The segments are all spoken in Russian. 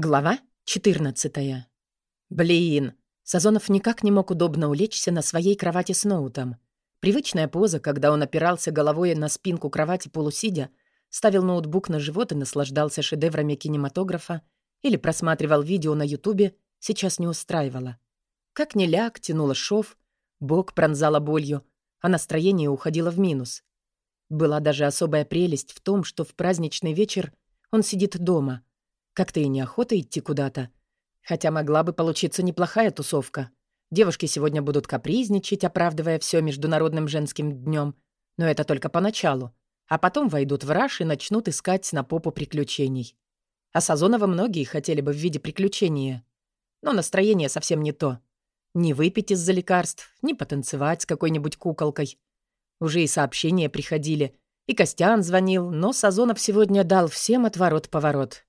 Глава 14. Блин, Сазонов никак не мог удобно улечься на своей кровати с ноутом. Привычная поза, когда он опирался головой на спинку кровати полусидя, ставил ноутбук на живот и наслаждался шедеврами кинематографа или просматривал видео на ютубе, сейчас не устраивала. Как ни ляг, тянула шов, бок пронзала болью, а настроение уходило в минус. Была даже особая прелесть в том, что в праздничный вечер он сидит дома — как-то и неохота идти куда-то. Хотя могла бы получиться неплохая тусовка. Девушки сегодня будут капризничать, оправдывая все Международным женским днем. Но это только поначалу. А потом войдут в раж и начнут искать на попу приключений. А Сазонова многие хотели бы в виде приключения. Но настроение совсем не то. Не выпить из-за лекарств, не потанцевать с какой-нибудь куколкой. Уже и сообщения приходили, и Костян звонил, но Сазонов сегодня дал всем отворот-поворот.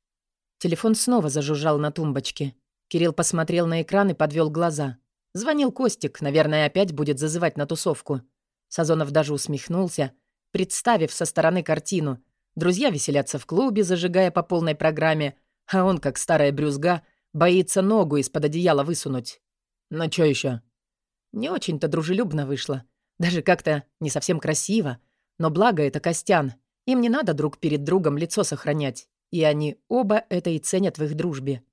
Телефон снова зажужжал на тумбочке. Кирилл посмотрел на экран и подвел глаза. Звонил Костик, наверное, опять будет зазывать на тусовку. Сазонов даже усмехнулся, представив со стороны картину. Друзья веселятся в клубе, зажигая по полной программе, а он, как старая брюзга, боится ногу из-под одеяла высунуть. «Ну чё ещё?» Не очень-то дружелюбно вышло. Даже как-то не совсем красиво. Но благо это Костян. Им не надо друг перед другом лицо сохранять. И они оба это и ценят в их дружбе.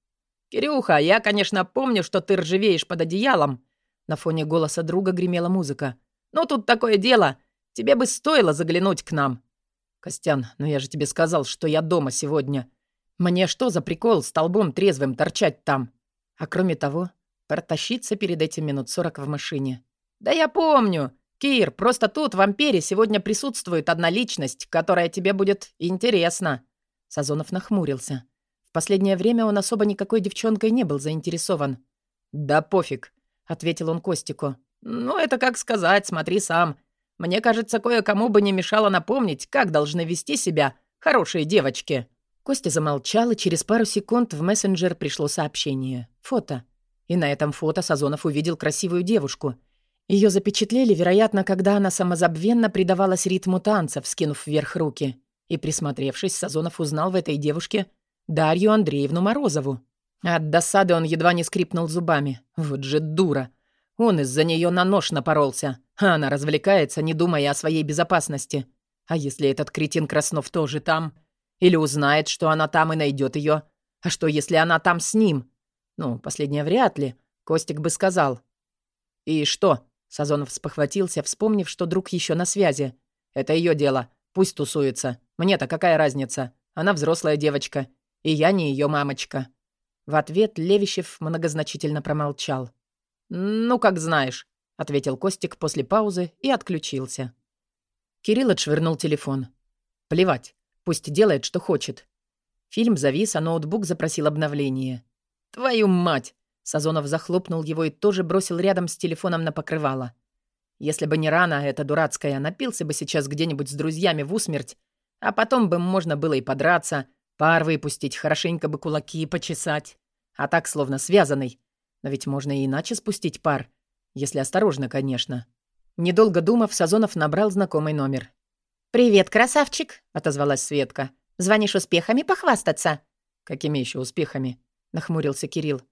«Кирюха, я, конечно, помню, что ты ржавеешь под одеялом». На фоне голоса друга гремела музыка. «Но тут такое дело. Тебе бы стоило заглянуть к нам». «Костян, ну я же тебе сказал, что я дома сегодня. Мне что за прикол столбом трезвым торчать там?» А кроме того, протащиться перед этим минут сорок в машине. «Да я помню. Кир, просто тут, в Ампере, сегодня присутствует одна личность, которая тебе будет интересна». Сазонов нахмурился. В последнее время он особо никакой девчонкой не был заинтересован. «Да пофиг», — ответил он Костику. «Ну, это как сказать, смотри сам. Мне кажется, кое-кому бы не мешало напомнить, как должны вести себя хорошие девочки». Костя замолчал, и через пару секунд в мессенджер пришло сообщение. Фото. И на этом фото Сазонов увидел красивую девушку. Ее запечатлели, вероятно, когда она самозабвенно предавалась ритму танца, вскинув вверх руки. И, присмотревшись, Сазонов узнал в этой девушке Дарью Андреевну Морозову. От досады он едва не скрипнул зубами. Вот же дура. Он из-за нее на нож напоролся, а она развлекается, не думая о своей безопасности. А если этот кретин Краснов тоже там? Или узнает, что она там и найдет ее? А что, если она там с ним? Ну, последнее вряд ли. Костик бы сказал. «И что?» — Сазонов спохватился, вспомнив, что друг еще на связи. «Это ее дело. Пусть тусуется. Мне-то какая разница? Она взрослая девочка. И я не ее мамочка». В ответ Левищев многозначительно промолчал. «Ну, как знаешь», — ответил Костик после паузы и отключился. Кирилл отшвырнул телефон. «Плевать. Пусть делает, что хочет». Фильм завис, а ноутбук запросил обновление. «Твою мать!» Сазонов захлопнул его и тоже бросил рядом с телефоном на покрывало. Если бы не рана эта дурацкая, напился бы сейчас где-нибудь с друзьями в усмерть, а потом бы можно было и подраться, пар выпустить, хорошенько бы кулаки почесать. А так словно связанный. Но ведь можно и иначе спустить пар. Если осторожно, конечно. Недолго думав, Сазонов набрал знакомый номер. «Привет, красавчик!» — отозвалась Светка. «Звонишь успехами похвастаться?» «Какими еще успехами?» — нахмурился Кирилл.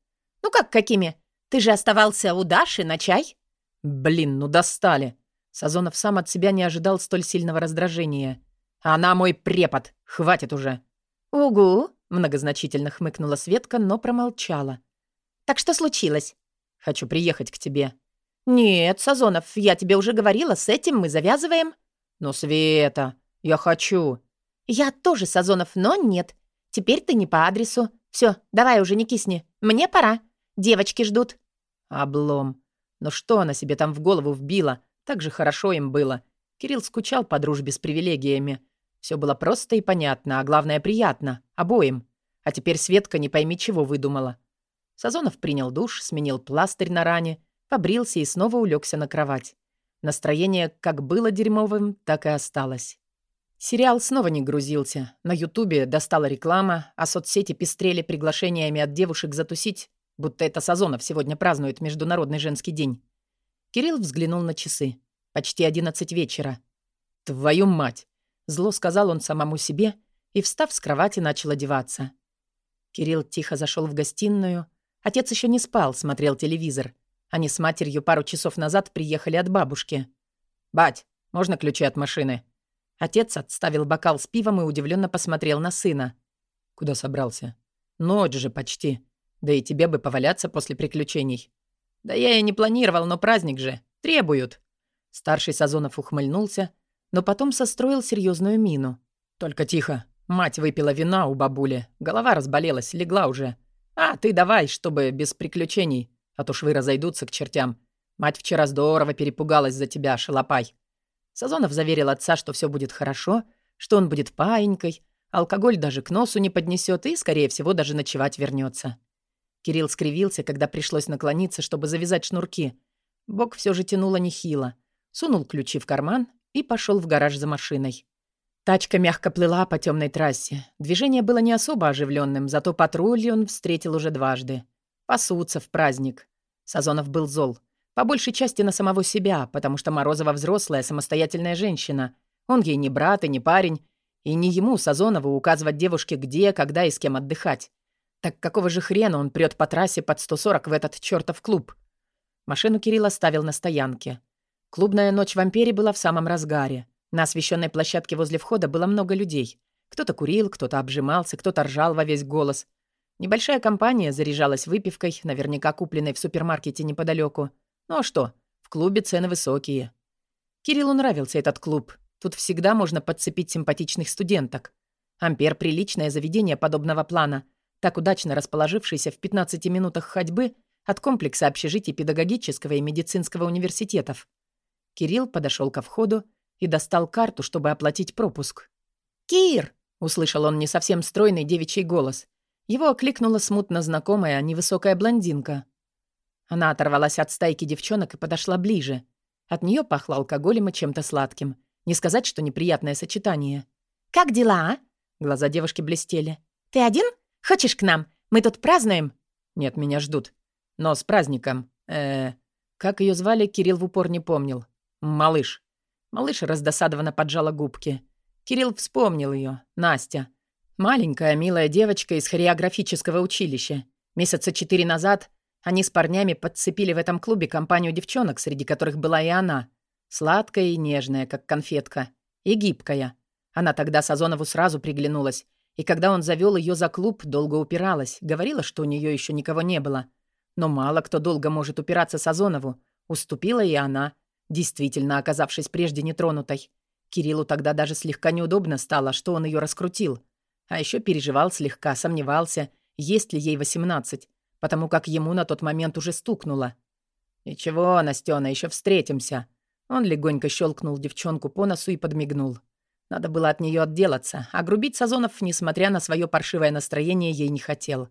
«Ну как какими? Ты же оставался у Даши на чай?» «Блин, ну достали!» Сазонов сам от себя не ожидал столь сильного раздражения. «Она мой препод! Хватит уже!» «Угу!» — многозначительно хмыкнула Светка, но промолчала. «Так что случилось?» «Хочу приехать к тебе». «Нет, Сазонов, я тебе уже говорила, с этим мы завязываем». «Но, Света, я хочу». «Я тоже, Сазонов, но нет. Теперь ты не по адресу. Все, давай уже не кисни. Мне пора. Девочки ждут». «Облом. Но что она себе там в голову вбила? Так же хорошо им было. Кирилл скучал по дружбе с привилегиями. Все было просто и понятно, а главное приятно. Обоим. А теперь Светка не пойми чего выдумала. Сазонов принял душ, сменил пластырь на ране, побрился и снова улегся на кровать. Настроение как было дерьмовым, так и осталось. Сериал снова не грузился. На Ютубе достала реклама, а соцсети пестрели приглашениями от девушек затусить Будто это Сазонов сегодня празднует Международный женский день. Кирилл взглянул на часы. Почти одиннадцать вечера. «Твою мать!» Зло сказал он самому себе и, встав с кровати, начал одеваться. Кирилл тихо зашел в гостиную. Отец еще не спал, смотрел телевизор. Они с матерью пару часов назад приехали от бабушки. «Бать, можно ключи от машины?» Отец отставил бокал с пивом и удивленно посмотрел на сына. «Куда собрался?» «Ночь же почти. Да и тебе бы поваляться после приключений». «Да я и не планировал, но праздник же. Требуют». Старший Сазонов ухмыльнулся, но потом состроил серьезную мину. «Только тихо. Мать выпила вина у бабули. Голова разболелась, легла уже. А, ты давай, чтобы без приключений, а то швы разойдутся к чертям. Мать вчера здорово перепугалась за тебя, шалопай». Сазонов заверил отца, что все будет хорошо, что он будет паинькой, алкоголь даже к носу не поднесет и, скорее всего, даже ночевать вернется. Кирилл скривился, когда пришлось наклониться, чтобы завязать шнурки. Бок все же тянуло нехило. Сунул ключи в карман и пошел в гараж за машиной. Тачка мягко плыла по темной трассе. Движение было не особо оживленным, зато патруль он встретил уже дважды. Пасутся в праздник. Сазонов был зол. По большей части на самого себя, потому что Морозова взрослая, самостоятельная женщина. Он ей не брат и не парень. И не ему, Сазонову, указывать девушке, где, когда и с кем отдыхать. Так какого же хрена он прет по трассе под 140 в этот чертов клуб? Машину Кирилл оставил на стоянке. Клубная ночь в Ампере была в самом разгаре. На освещенной площадке возле входа было много людей. Кто-то курил, кто-то обжимался, кто-то ржал во весь голос. Небольшая компания заряжалась выпивкой, наверняка купленной в супермаркете неподалеку. Ну а что, в клубе цены высокие. Кириллу нравился этот клуб. Тут всегда можно подцепить симпатичных студенток. Ампер — приличное заведение подобного плана, так удачно расположившееся в 15 минутах ходьбы от комплекса общежитий педагогического и медицинского университетов. Кирилл подошел ко входу и достал карту, чтобы оплатить пропуск. «Кир!» — услышал он не совсем стройный девичий голос. Его окликнула смутно знакомая невысокая блондинка. Она оторвалась от стайки девчонок и подошла ближе. От нее пахло алкоголем и чем-то сладким. Не сказать, что неприятное сочетание. «Как дела, а?» Глаза девушки блестели. «Ты один? Хочешь к нам? Мы тут празднуем?» «Нет, меня ждут. Но с праздником. э Как ее звали, Кирилл в упор не помнил. Малыш. Малыш раздосадованно поджала губки. Кирилл вспомнил ее. Настя. Маленькая, милая девочка из хореографического училища. Месяца четыре назад они с парнями подцепили в этом клубе компанию девчонок, среди которых была и она. Сладкая и нежная, как конфетка. И гибкая. Она тогда Сазонову сразу приглянулась. И когда он завел ее за клуб, долго упиралась. Говорила, что у нее еще никого не было. Но мало кто долго может упираться Сазонову. Уступила и она действительно оказавшись прежде нетронутой. Кириллу тогда даже слегка неудобно стало, что он ее раскрутил. А еще переживал слегка, сомневался, есть ли ей восемнадцать, потому как ему на тот момент уже стукнуло. «Ничего, Настена, еще встретимся». Он легонько щелкнул девчонку по носу и подмигнул. Надо было от нее отделаться, а грубить Сазонов, несмотря на свое паршивое настроение, ей не хотел.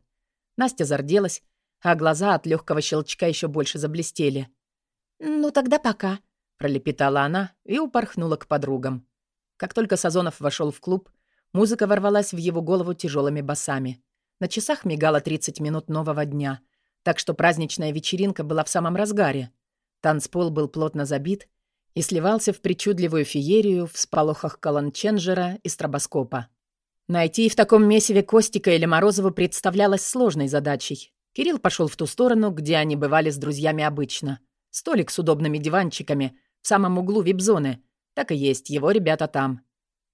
Настя зарделась, а глаза от легкого щелчка еще больше заблестели. «Ну тогда пока», — пролепетала она и упорхнула к подругам. Как только Сазонов вошел в клуб, музыка ворвалась в его голову тяжелыми басами. На часах мигало 30 минут нового дня, так что праздничная вечеринка была в самом разгаре. Танцпол был плотно забит и сливался в причудливую феерию в сполохах каланченджера и стробоскопа. Найти в таком месиве Костика или Морозова представлялось сложной задачей. Кирилл пошел в ту сторону, где они бывали с друзьями обычно — Столик с удобными диванчиками в самом углу вип-зоны. Так и есть, его ребята там.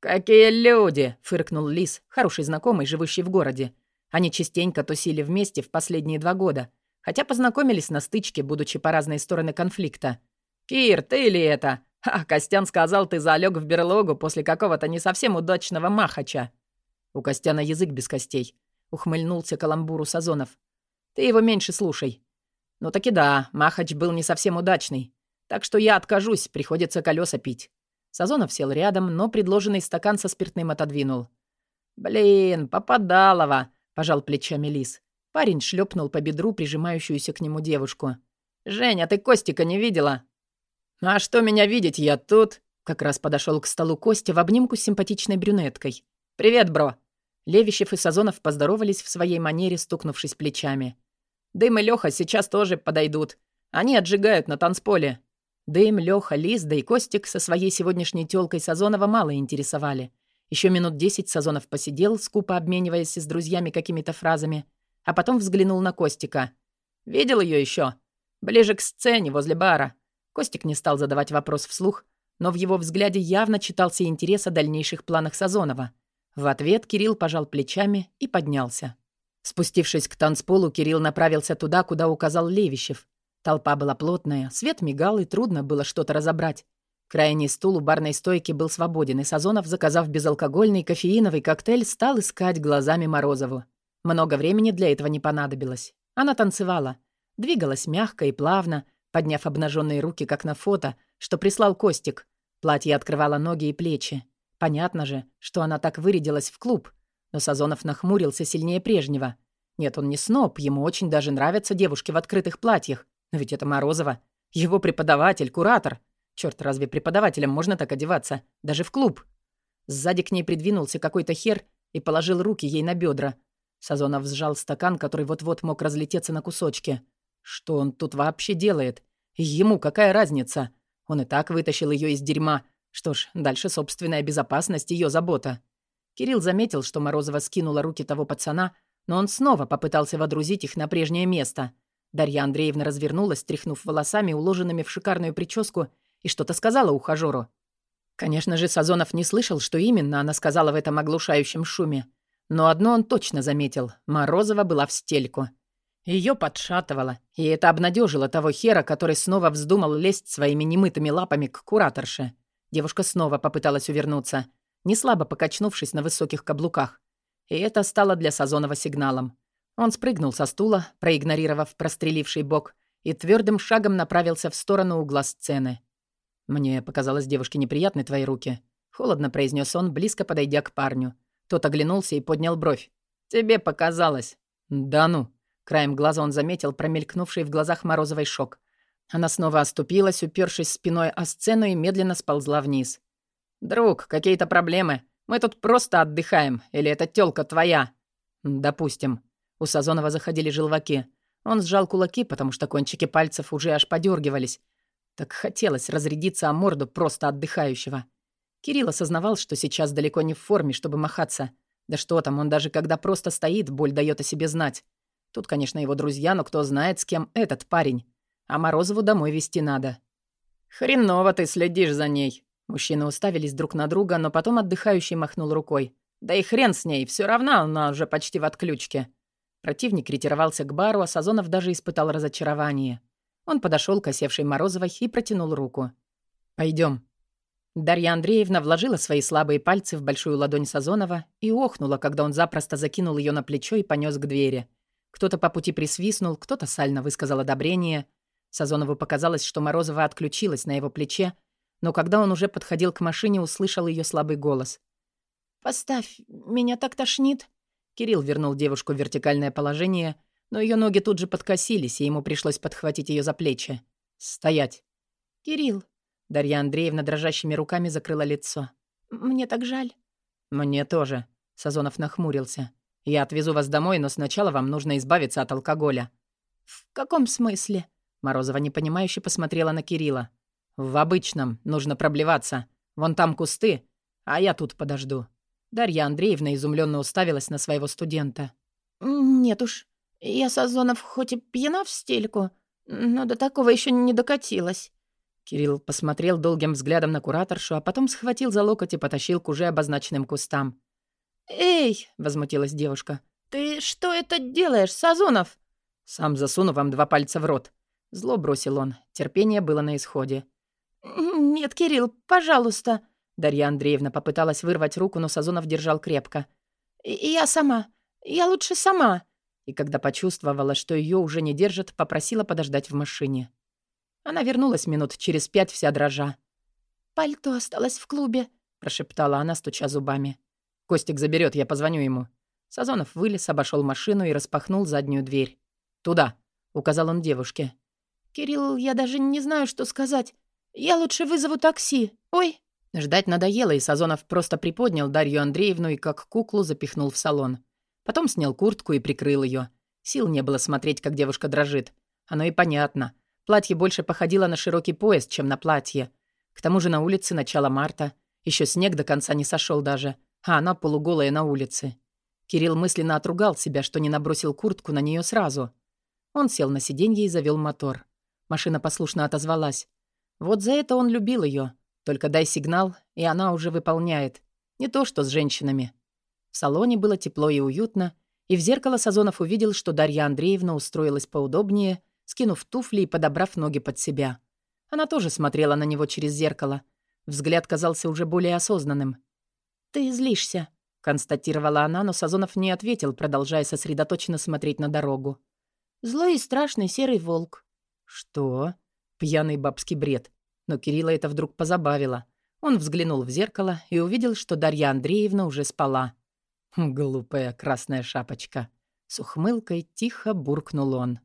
«Какие люди!» — фыркнул Лис, хороший знакомый, живущий в городе. Они частенько тусили вместе в последние два года, хотя познакомились на стычке, будучи по разные стороны конфликта. «Кир, ты ли это? А, Костян сказал, ты залег в берлогу после какого-то не совсем удачного махача». У Костяна язык без костей. Ухмыльнулся каламбуру Сазонов. «Ты его меньше слушай. Ну таки да, Махач был не совсем удачный. Так что я откажусь, приходится колеса пить. Сазонов сел рядом, но предложенный стакан со спиртным отодвинул. «Блин, попадалово!» — пожал плечами Лис. Парень шлепнул по бедру прижимающуюся к нему девушку. «Женя, ты Костика не видела?» «А что меня видеть, я тут?» Как раз подошел к столу Костя в обнимку с симпатичной брюнеткой. «Привет, бро!» Левищев и Сазонов поздоровались в своей манере, стукнувшись плечами. Дым и Лёха сейчас тоже подойдут. Они отжигают на танцполе». Дым, Лёха, Лиз, да и Костик со своей сегодняшней тёлкой Сазонова мало интересовали. Еще минут десять Сазонов посидел, скупо обмениваясь с друзьями какими-то фразами, а потом взглянул на Костика. «Видел ее еще? Ближе к сцене, возле бара». Костик не стал задавать вопрос вслух, но в его взгляде явно читался интерес о дальнейших планах Сазонова. В ответ Кирилл пожал плечами и поднялся. Спустившись к танцполу, Кирилл направился туда, куда указал Левищев. Толпа была плотная, свет мигал, и трудно было что-то разобрать. Крайний стул у барной стойки был свободен, и Сазонов, заказав безалкогольный кофеиновый коктейль, стал искать глазами Морозову. Много времени для этого не понадобилось. Она танцевала. Двигалась мягко и плавно, подняв обнаженные руки, как на фото, что прислал Костик. Платье открывало ноги и плечи. Понятно же, что она так вырядилась в клуб. Но Сазонов нахмурился сильнее прежнего. Нет, он не сноб, ему очень даже нравятся девушки в открытых платьях. Но ведь это Морозова. Его преподаватель, куратор. Черт, разве преподавателям можно так одеваться? Даже в клуб. Сзади к ней придвинулся какой-то хер и положил руки ей на бедра. Сазонов сжал стакан, который вот-вот мог разлететься на кусочки. Что он тут вообще делает? Ему какая разница? Он и так вытащил ее из дерьма. Что ж, дальше собственная безопасность, ее забота. Кирилл заметил, что Морозова скинула руки того пацана, но он снова попытался водрузить их на прежнее место. Дарья Андреевна развернулась, тряхнув волосами, уложенными в шикарную прическу, и что-то сказала ухажёру. Конечно же, Сазонов не слышал, что именно она сказала в этом оглушающем шуме. Но одно он точно заметил — Морозова была в стельку. Ее подшатывало, и это обнадежило того хера, который снова вздумал лезть своими немытыми лапами к кураторше. Девушка снова попыталась увернуться, неслабо покачнувшись на высоких каблуках. И это стало для Сазонова сигналом. Он спрыгнул со стула, проигнорировав простреливший бок, и твердым шагом направился в сторону угла сцены. «Мне показалось девушке неприятны твои руки», — холодно произнес он, близко подойдя к парню. Тот оглянулся и поднял бровь. «Тебе показалось». «Да ну». Краем глаза он заметил промелькнувший в глазах Морозовой шок. Она снова оступилась, упершись спиной о сцену и медленно сползла вниз. «Друг, какие-то проблемы? Мы тут просто отдыхаем. Или эта тёлка твоя?» «Допустим». У Сазонова заходили желваки. Он сжал кулаки, потому что кончики пальцев уже аж подергивались. Так хотелось разрядиться о морду просто отдыхающего. Кирилл осознавал, что сейчас далеко не в форме, чтобы махаться. Да что там, он даже когда просто стоит, боль дает о себе знать. Тут, конечно, его друзья, но кто знает, с кем этот парень. А Морозову домой вести надо. «Хреново ты следишь за ней». Мужчины уставились друг на друга, но потом отдыхающий махнул рукой. «Да и хрен с ней, все равно она уже почти в отключке». Противник ретировался к бару, а Сазонов даже испытал разочарование. Он подошел к осевшей Морозовой и протянул руку. Пойдем. Дарья Андреевна вложила свои слабые пальцы в большую ладонь Сазонова и охнула, когда он запросто закинул ее на плечо и понес к двери. Кто-то по пути присвистнул, кто-то сально высказал одобрение. Сазонову показалось, что Морозова отключилась на его плече, но когда он уже подходил к машине, услышал ее слабый голос. «Поставь, меня так тошнит». Кирилл вернул девушку в вертикальное положение, но ее ноги тут же подкосились, и ему пришлось подхватить ее за плечи. «Стоять!» «Кирилл!» Дарья Андреевна дрожащими руками закрыла лицо. «Мне так жаль». «Мне тоже», — Сазонов нахмурился. «Я отвезу вас домой, но сначала вам нужно избавиться от алкоголя». «В каком смысле?» Морозова непонимающе посмотрела на Кирилла. «В обычном. Нужно проблеваться. Вон там кусты, а я тут подожду». Дарья Андреевна изумленно уставилась на своего студента. «Нет уж, я, Сазонов, хоть и пьяна в стельку, но до такого еще не докатилась». Кирилл посмотрел долгим взглядом на кураторшу, а потом схватил за локоть и потащил к уже обозначенным кустам. «Эй!» — возмутилась девушка. «Ты что это делаешь, Сазонов?» «Сам засуну вам два пальца в рот». Зло бросил он. Терпение было на исходе. «Нет, Кирилл, пожалуйста». Дарья Андреевна попыталась вырвать руку, но Сазонов держал крепко. «Я сама. Я лучше сама». И когда почувствовала, что ее уже не держат, попросила подождать в машине. Она вернулась минут через пять вся дрожа. «Пальто осталось в клубе», — прошептала она, стуча зубами. «Костик заберет, я позвоню ему». Сазонов вылез, обошел машину и распахнул заднюю дверь. «Туда», — указал он девушке. «Кирилл, я даже не знаю, что сказать. Я лучше вызову такси. Ой!» Ждать надоело, и Сазонов просто приподнял Дарью Андреевну и как куклу запихнул в салон. Потом снял куртку и прикрыл ее. Сил не было смотреть, как девушка дрожит. Оно и понятно. Платье больше походило на широкий пояс, чем на платье. К тому же на улице начало марта. Еще снег до конца не сошел даже. а она полуголая на улице. Кирилл мысленно отругал себя, что не набросил куртку на нее сразу. Он сел на сиденье и завел мотор. Машина послушно отозвалась. Вот за это он любил ее. Только дай сигнал, и она уже выполняет. Не то что с женщинами. В салоне было тепло и уютно, и в зеркало Сазонов увидел, что Дарья Андреевна устроилась поудобнее, скинув туфли и подобрав ноги под себя. Она тоже смотрела на него через зеркало. Взгляд казался уже более осознанным. «Ты злишься», — констатировала она, но Сазонов не ответил, продолжая сосредоточенно смотреть на дорогу. «Злой и страшный серый волк». «Что?» Пьяный бабский бред. Но Кирилла это вдруг позабавило. Он взглянул в зеркало и увидел, что Дарья Андреевна уже спала. «Глупая красная шапочка!» С ухмылкой тихо буркнул он.